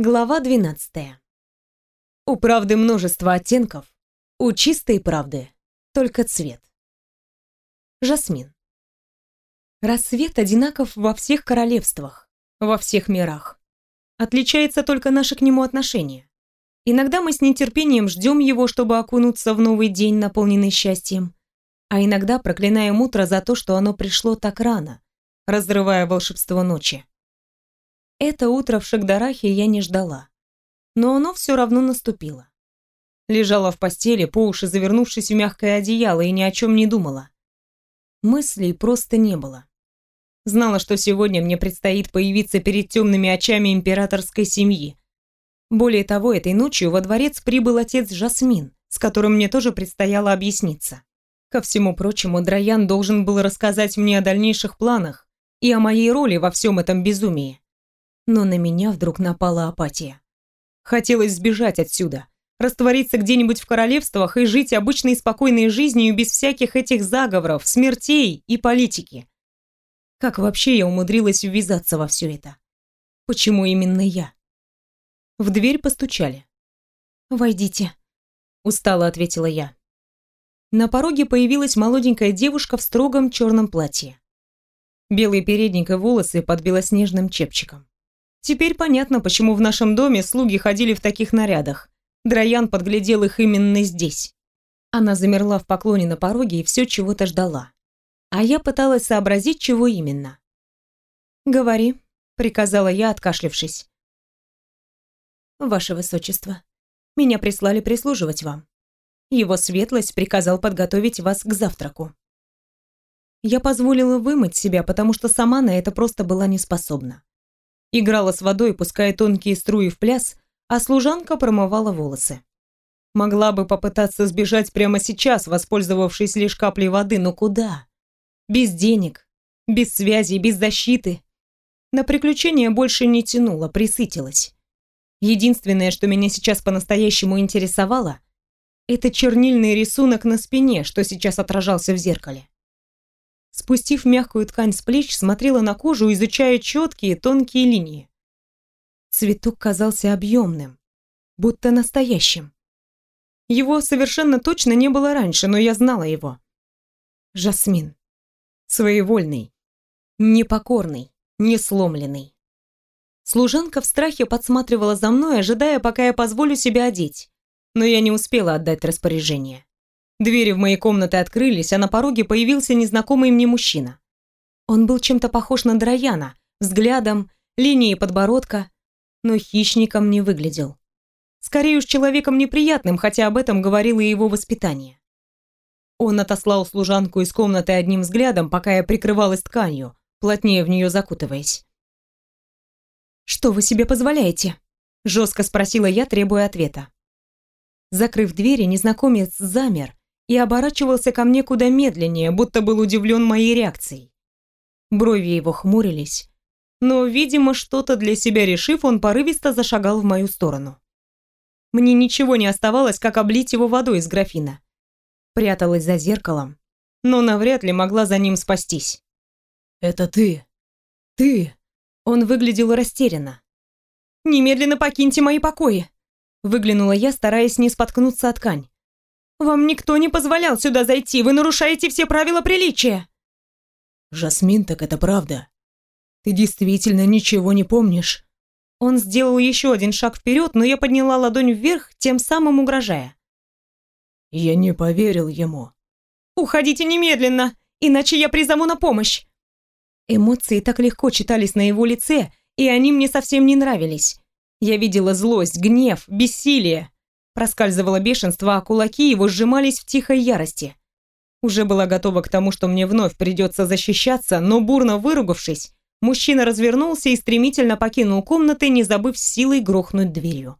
Глава 12. У правды множество оттенков, у чистой правды только цвет. Жасмин. Рассвет одинаков во всех королевствах, во всех мирах. Отличается только наше к нему отношение. Иногда мы с нетерпением ждем его, чтобы окунуться в новый день, наполненный счастьем, а иногда проклинаем утро за то, что оно пришло так рано, разрывая волшебство ночи. Это утро в Шагдарахе я не ждала. Но оно все равно наступило. Лежала в постели, по уши завернувшись в мягкое одеяло, и ни о чем не думала. Мыслей просто не было. Знала, что сегодня мне предстоит появиться перед темными очами императорской семьи. Более того, этой ночью во дворец прибыл отец Жасмин, с которым мне тоже предстояло объясниться. Ко всему прочему, Драян должен был рассказать мне о дальнейших планах и о моей роли во всем этом безумии но на меня вдруг напала апатия. Хотелось сбежать отсюда, раствориться где-нибудь в королевствах и жить обычной спокойной жизнью без всяких этих заговоров, смертей и политики. Как вообще я умудрилась ввязаться во все это? Почему именно я? В дверь постучали. «Войдите», — устало ответила я. На пороге появилась молоденькая девушка в строгом черном платье. Белый передник и волосы под белоснежным чепчиком. Теперь понятно, почему в нашем доме слуги ходили в таких нарядах. Драян подглядел их именно здесь. Она замерла в поклоне на пороге и все чего-то ждала. А я пыталась сообразить, чего именно. «Говори», — приказала я, откашлившись. «Ваше Высочество, меня прислали прислуживать вам. Его светлость приказал подготовить вас к завтраку». Я позволила вымыть себя, потому что сама на это просто была не способна. Играла с водой, пуская тонкие струи в пляс, а служанка промывала волосы. Могла бы попытаться сбежать прямо сейчас, воспользовавшись лишь каплей воды, но куда? Без денег, без связи, без защиты. На приключения больше не тянула, присытилась. Единственное, что меня сейчас по-настоящему интересовало, это чернильный рисунок на спине, что сейчас отражался в зеркале. Спустив мягкую ткань с плеч, смотрела на кожу, изучая четкие тонкие линии. Цветок казался объемным, будто настоящим. Его совершенно точно не было раньше, но я знала его. Жасмин. Своевольный, непокорный, несломленный. Служанка в страхе подсматривала за мной, ожидая, пока я позволю себя одеть, но я не успела отдать распоряжение. Двери в моей комнаты открылись, а на пороге появился незнакомый мне мужчина. Он был чем-то похож на Драяна, взглядом, линией подбородка, но хищником не выглядел. Скорее уж человеком неприятным, хотя об этом говорило и его воспитание. Он отослал служанку из комнаты одним взглядом, пока я прикрывалась тканью, плотнее в нее закутываясь. «Что вы себе позволяете?» – жестко спросила я, требуя ответа. Закрыв двери, незнакомец замер, и оборачивался ко мне куда медленнее, будто был удивлен моей реакцией. Брови его хмурились, но, видимо, что-то для себя решив, он порывисто зашагал в мою сторону. Мне ничего не оставалось, как облить его водой из графина. Пряталась за зеркалом, но навряд ли могла за ним спастись. «Это ты! Ты!» Он выглядел растерянно. «Немедленно покиньте мои покои!» Выглянула я, стараясь не споткнуться о ткань. Вам никто не позволял сюда зайти, вы нарушаете все правила приличия. Жасмин, так это правда. Ты действительно ничего не помнишь? Он сделал еще один шаг вперед, но я подняла ладонь вверх, тем самым угрожая. Я не поверил ему. Уходите немедленно, иначе я призову на помощь. Эмоции так легко читались на его лице, и они мне совсем не нравились. Я видела злость, гнев, бессилие. Проскальзывало бешенство, а кулаки его сжимались в тихой ярости. Уже была готова к тому, что мне вновь придется защищаться, но бурно выругавшись, мужчина развернулся и стремительно покинул комнаты, не забыв силой грохнуть дверью.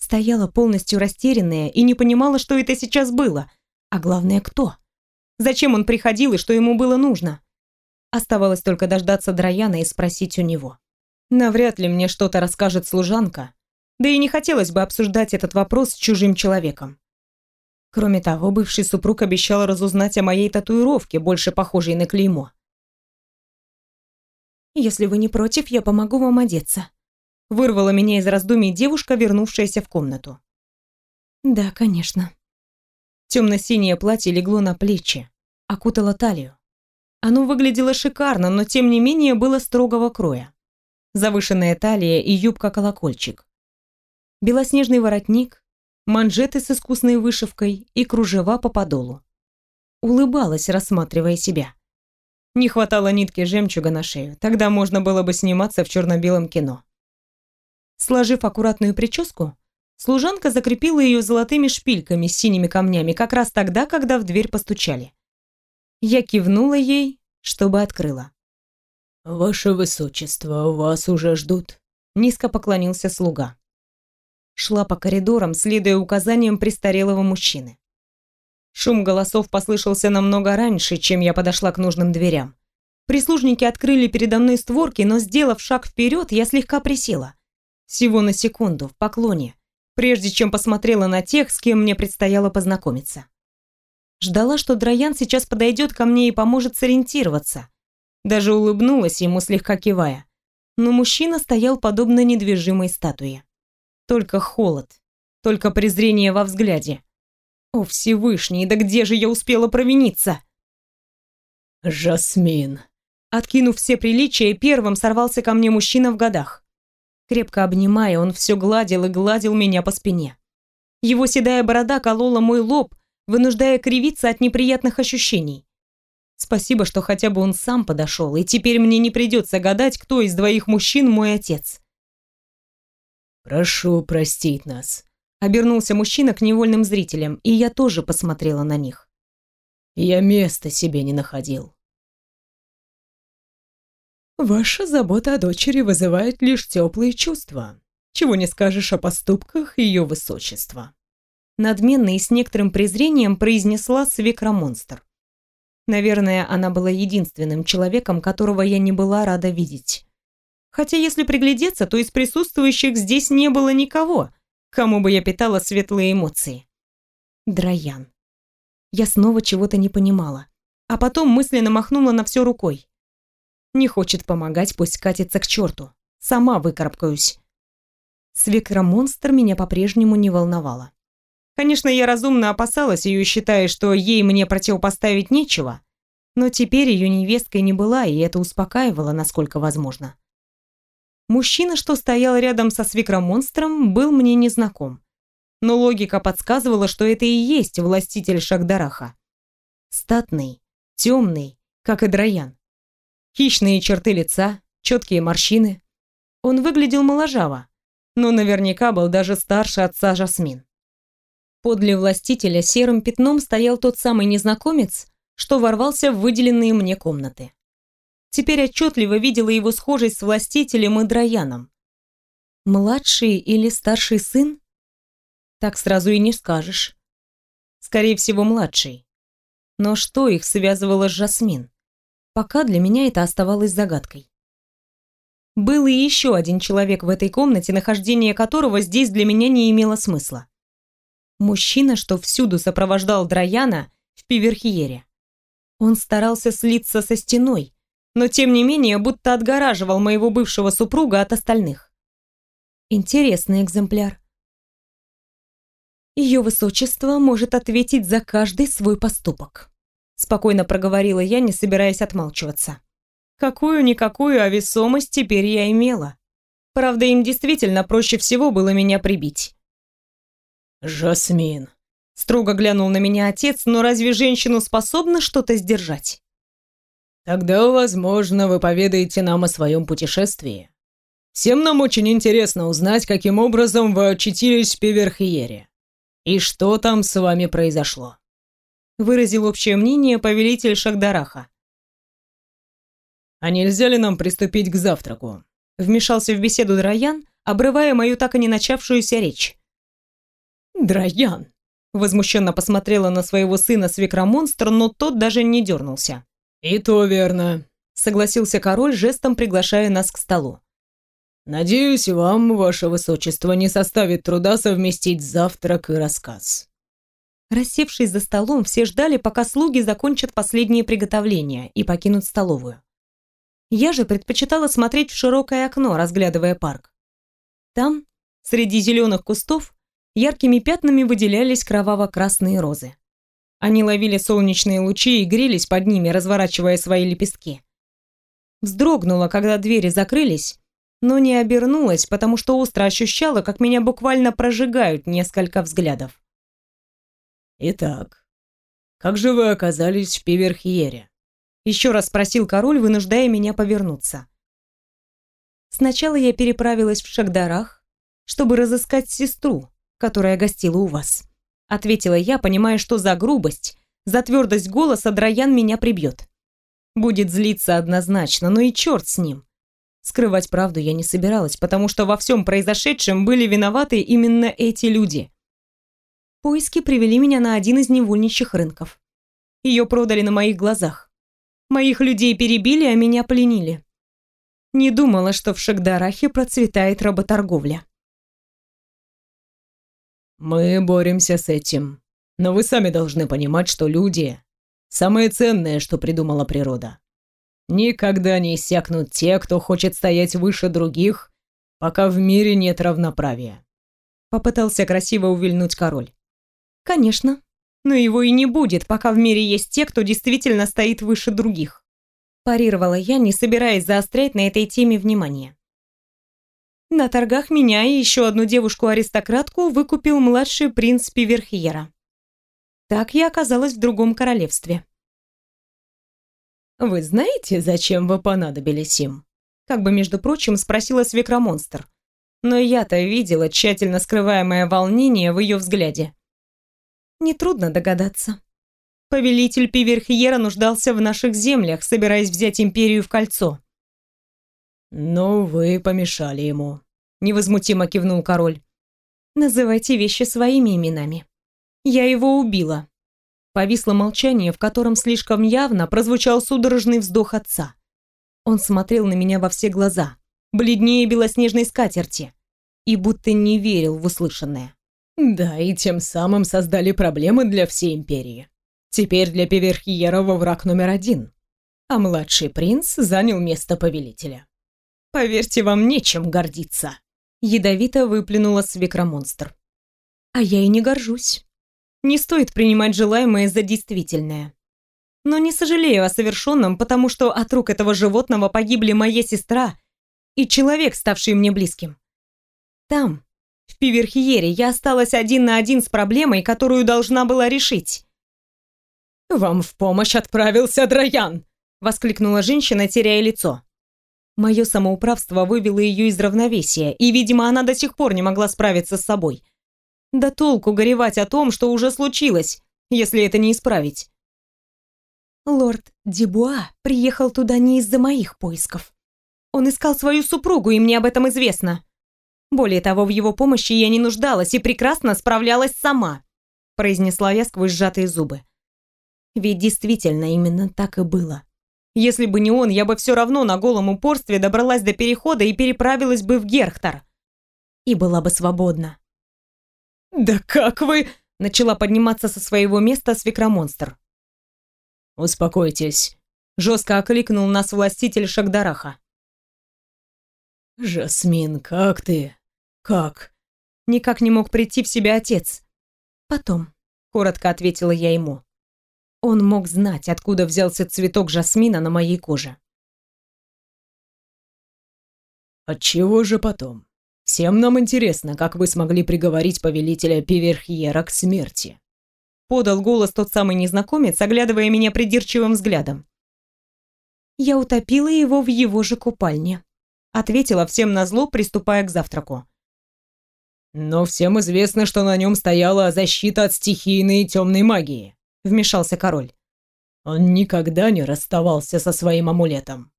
Стояла полностью растерянная и не понимала, что это сейчас было, а главное, кто. Зачем он приходил и что ему было нужно? Оставалось только дождаться Драяна и спросить у него. Навряд ли мне что-то расскажет служанка, да и не хотелось бы обсуждать этот вопрос с чужим человеком. Кроме того, бывший супруг обещал разузнать о моей татуировке, больше похожей на клеймо. «Если вы не против, я помогу вам одеться». Вырвала меня из раздумий девушка, вернувшаяся в комнату. Да, конечно. Темно-синее платье легло на плечи, окутало талию. Оно выглядело шикарно, но тем не менее было строгого кроя. Завышенная талия и юбка-колокольчик. Белоснежный воротник, манжеты с искусной вышивкой и кружева по подолу. Улыбалась, рассматривая себя. Не хватало нитки жемчуга на шею, тогда можно было бы сниматься в черно-белом кино. Сложив аккуратную прическу, служанка закрепила ее золотыми шпильками с синими камнями как раз тогда, когда в дверь постучали. Я кивнула ей, чтобы открыла. «Ваше Высочество, вас уже ждут», — низко поклонился слуга. Шла по коридорам, следуя указаниям престарелого мужчины. Шум голосов послышался намного раньше, чем я подошла к нужным дверям. Прислужники открыли передо мной створки, но, сделав шаг вперед, я слегка присела. Всего на секунду, в поклоне, прежде чем посмотрела на тех, с кем мне предстояло познакомиться. Ждала, что Драян сейчас подойдет ко мне и поможет сориентироваться. Даже улыбнулась ему, слегка кивая. Но мужчина стоял подобно недвижимой статуе. Только холод, только презрение во взгляде. О, Всевышний, да где же я успела провиниться? Жасмин. Откинув все приличия, первым сорвался ко мне мужчина в годах. Крепко обнимая, он все гладил и гладил меня по спине. Его седая борода колола мой лоб, вынуждая кривиться от неприятных ощущений. Спасибо, что хотя бы он сам подошел, и теперь мне не придется гадать, кто из двоих мужчин мой отец. «Прошу простить нас», Обернулся мужчина к невольным зрителям, и я тоже посмотрела на них. Я места себе не находил. Ваша забота о дочери вызывает лишь теплые чувства. Чего не скажешь о поступках ее высочества. Надменно и с некоторым презрением произнесла свекромонстр. Наверное, она была единственным человеком, которого я не была рада видеть. Хотя, если приглядеться, то из присутствующих здесь не было никого, кому бы я питала светлые эмоции. Драян. Я снова чего-то не понимала, а потом мысленно махнула на все рукой. Не хочет помогать, пусть катится к черту. Сама выкарабкаюсь. Свекра-монстр меня по-прежнему не волновала. Конечно, я разумно опасалась ее, считая, что ей мне противопоставить нечего, но теперь ее невесткой не была, и это успокаивало, насколько возможно. Мужчина, что стоял рядом со свекромонстром, был мне незнаком. Но логика подсказывала, что это и есть властитель Шагдараха. Статный, темный, как и Драян. Хищные черты лица, четкие морщины. Он выглядел моложаво, но наверняка был даже старше отца Жасмин. Подле властителя серым пятном стоял тот самый незнакомец, что ворвался в выделенные мне комнаты. Теперь отчетливо видела его схожесть с властителем и Драяном. Младший или старший сын? Так сразу и не скажешь. Скорее всего, младший. Но что их связывало с Жасмин? Пока для меня это оставалось загадкой. Был и еще один человек в этой комнате, нахождение которого здесь для меня не имело смысла. Мужчина, что всюду сопровождал Драяна в Пиверхиере. Он старался слиться со стеной, но тем не менее будто отгораживал моего бывшего супруга от остальных. Интересный экземпляр. Ее высочество может ответить за каждый свой поступок. Спокойно проговорила я, не собираясь отмалчиваться. Какую-никакую, а весомость теперь я имела. Правда, им действительно проще всего было меня прибить. «Жасмин», — строго глянул на меня отец, но разве женщину способна что-то сдержать? Тогда, возможно, вы поведаете нам о своем путешествии. Всем нам очень интересно узнать, каким образом вы очутились в Певерхиере. И что там с вами произошло?» Выразил общее мнение повелитель Шагдараха. «А нельзя ли нам приступить к завтраку?» Вмешался в беседу Драян, обрывая мою так и не начавшуюся речь. «Драян!» Возмущенно посмотрела на своего сына свекромонстр, но тот даже не дернулся. «И то верно», — согласился король, жестом приглашая нас к столу. «Надеюсь, вам, ваше высочество, не составит труда совместить завтрак и рассказ». Рассевшись за столом, все ждали, пока слуги закончат последние приготовления и покинут столовую. Я же предпочитала смотреть в широкое окно, разглядывая парк. Там, среди зеленых кустов, яркими пятнами выделялись кроваво-красные розы. Они ловили солнечные лучи и грелись под ними, разворачивая свои лепестки. Вздрогнула, когда двери закрылись, но не обернулась, потому что остро ощущала, как меня буквально прожигают несколько взглядов. «Итак, как же вы оказались в Пиверхиере?» Еще раз спросил король, вынуждая меня повернуться. Сначала я переправилась в Шагдарах, чтобы разыскать сестру, которая гостила у вас. Ответила я, понимая, что за грубость, за твердость голоса Драян меня прибьет. Будет злиться однозначно, но и черт с ним. Скрывать правду я не собиралась, потому что во всем произошедшем были виноваты именно эти люди. Поиски привели меня на один из невольничьих рынков. Ее продали на моих глазах. Моих людей перебили, а меня пленили. Не думала, что в Шагдарахе процветает работорговля. Мы боремся с этим. Но вы сами должны понимать, что люди – самое ценное, что придумала природа. Никогда не иссякнут те, кто хочет стоять выше других, пока в мире нет равноправия. Попытался красиво увильнуть король. Конечно, но его и не будет, пока в мире есть те, кто действительно стоит выше других парировала я, не собираясь заострять на этой теме внимание. На торгах меня и еще одну девушку-аристократку выкупил младший принц Пиверхиера. Так я оказалась в другом королевстве. «Вы знаете, зачем вы понадобились им?» Как бы, между прочим, спросила свекромонстр. Но я-то видела тщательно скрываемое волнение в ее взгляде. Нетрудно догадаться. Повелитель Пиверхиера нуждался в наших землях, собираясь взять империю в кольцо. «Но вы помешали ему», — невозмутимо кивнул король. «Называйте вещи своими именами. Я его убила». Повисло молчание, в котором слишком явно прозвучал судорожный вздох отца. Он смотрел на меня во все глаза, бледнее белоснежной скатерти, и будто не верил в услышанное. «Да, и тем самым создали проблемы для всей империи. Теперь для Певерхиерова враг номер один, а младший принц занял место повелителя. Поверьте, вам нечем гордиться. Ядовито выплюнула свекромонстр. А я и не горжусь. Не стоит принимать желаемое за действительное. Но не сожалею о совершенном, потому что от рук этого животного погибли моя сестра и человек, ставший мне близким. Там, в Пиверхиере, я осталась один на один с проблемой, которую должна была решить. «Вам в помощь отправился Драян!» — воскликнула женщина, теряя лицо. Мое самоуправство вывело ее из равновесия, и, видимо, она до сих пор не могла справиться с собой. Да толку горевать о том, что уже случилось, если это не исправить. Лорд Дебуа приехал туда не из-за моих поисков. Он искал свою супругу, и мне об этом известно. Более того, в его помощи я не нуждалась и прекрасно справлялась сама, произнесла я сквозь сжатые зубы. Ведь действительно именно так и было. Если бы не он, я бы все равно на голом упорстве добралась до перехода и переправилась бы в Герхтар. И была бы свободна. «Да как вы...» — начала подниматься со своего места свекромонстр. «Успокойтесь», — жестко окликнул нас властитель Шагдараха. «Жасмин, как ты? Как?» Никак не мог прийти в себя отец. «Потом», — коротко ответила я ему. Он мог знать, откуда взялся цветок жасмина на моей коже. Отчего же потом? Всем нам интересно, как вы смогли приговорить повелителя Пиверхьера к смерти. Подал голос тот самый незнакомец, оглядывая меня придирчивым взглядом. Я утопила его в его же купальне. Ответила всем назло, приступая к завтраку. Но всем известно, что на нем стояла защита от стихийной и темной магии вмешался король. Он никогда не расставался со своим амулетом.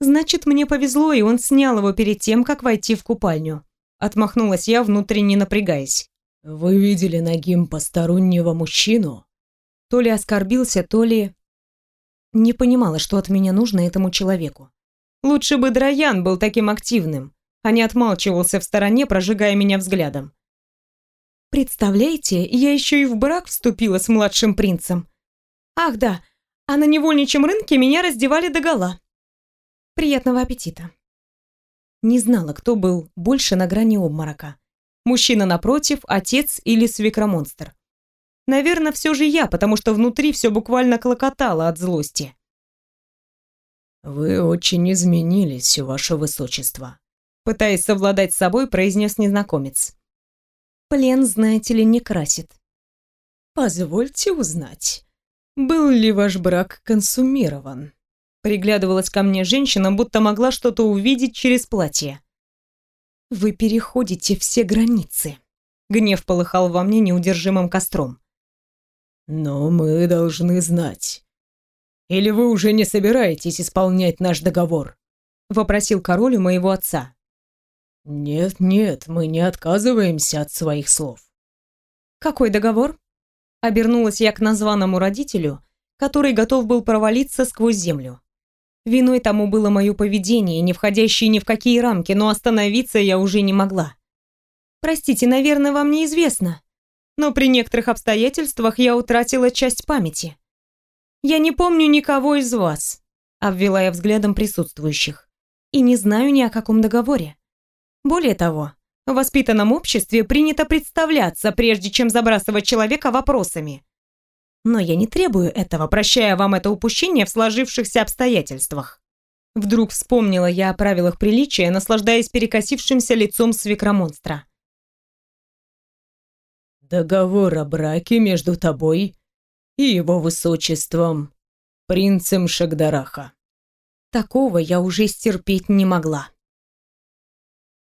Значит, мне повезло, и он снял его перед тем, как войти в купальню. Отмахнулась я, внутренне напрягаясь. Вы видели нагим постороннего мужчину? То ли оскорбился, то ли не понимала, что от меня нужно этому человеку. Лучше бы Драян был таким активным, а не отмалчивался в стороне, прожигая меня взглядом. Представляете, я еще и в брак вступила с младшим принцем. Ах да, а на невольничьем рынке меня раздевали догола. Приятного аппетита. Не знала, кто был больше на грани обморока. Мужчина напротив, отец или свекромонстр. Наверное, все же я, потому что внутри все буквально клокотало от злости. «Вы очень изменились, ваше высочество», — пытаясь совладать с собой, произнес незнакомец. «Плен, знаете ли, не красит». «Позвольте узнать, был ли ваш брак консумирован?» Приглядывалась ко мне женщина, будто могла что-то увидеть через платье. «Вы переходите все границы». Гнев полыхал во мне неудержимым костром. «Но мы должны знать. Или вы уже не собираетесь исполнять наш договор?» Вопросил король у моего отца. «Нет, нет, мы не отказываемся от своих слов». «Какой договор?» Обернулась я к названному родителю, который готов был провалиться сквозь землю. Виной тому было мое поведение, не входящее ни в какие рамки, но остановиться я уже не могла. Простите, наверное, вам неизвестно, но при некоторых обстоятельствах я утратила часть памяти. Я не помню никого из вас, обвела я взглядом присутствующих, и не знаю ни о каком договоре. Более того, в воспитанном обществе принято представляться, прежде чем забрасывать человека вопросами. Но я не требую этого, прощая вам это упущение в сложившихся обстоятельствах. Вдруг вспомнила я о правилах приличия, наслаждаясь перекосившимся лицом свекромонстра. «Договор о браке между тобой и его высочеством, принцем Шагдараха». Такого я уже стерпеть не могла.